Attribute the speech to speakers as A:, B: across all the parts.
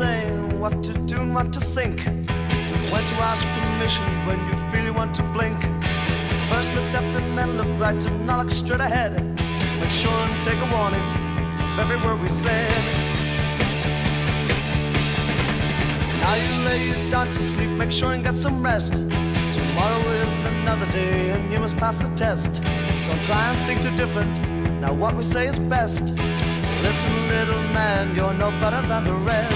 A: and what to think. When to ask permission when you feel you want to blink. First look left and then look right and now look straight ahead. Make sure and take a warning of every word we said. Now you lay you down to sleep, make sure and get some rest. Tomorrow is another day and you must pass the test. Don't try and think too different. Now what we say is best. Listen, little man, you're no better than the rest.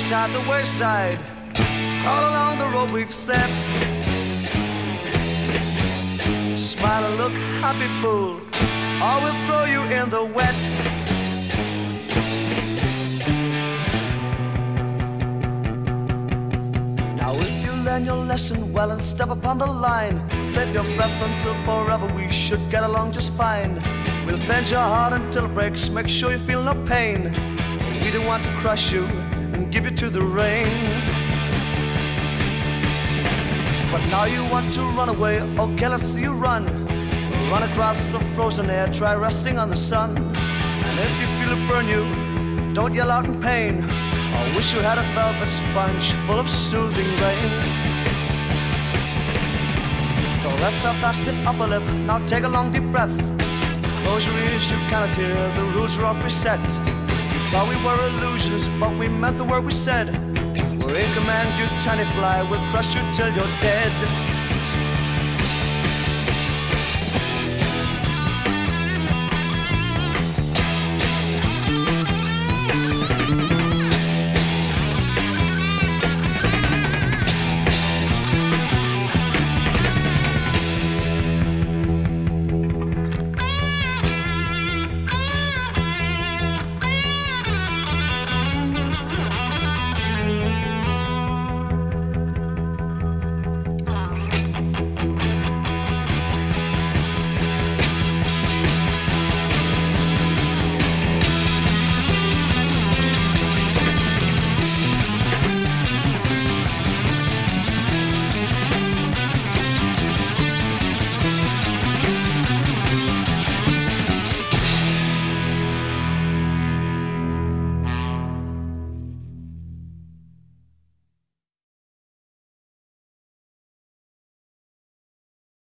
A: Beside the wayside. All along the road we've set. Smile and look happy, fool, or we'll throw you in the wet. Now, if you learn your lesson well and step upon the line, save your breath until forever we should get along just fine. We'll bend your heart until it breaks, make sure you feel no pain. We don't want to crush you and give you to the rain. But now you want to run away, okay, let's see you run. Run across the frozen air, try resting on the sun. And if you feel it burn you, don't yell out in pain. I wish you had a velvet sponge full of soothing rain. So rest up that stiff upper lip, now take a long deep breath. Close your ears, you cannot hear, the rules are all preset. Thought we were illusions, but we meant the word we said. We're in command, you tiny fly, we'll crush you till you're dead.